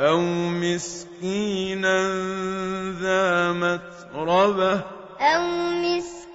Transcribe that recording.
أَوْ مِسْكِينًا ذَا مَتْرَبَةٍ أَوْ مِسْكِينًا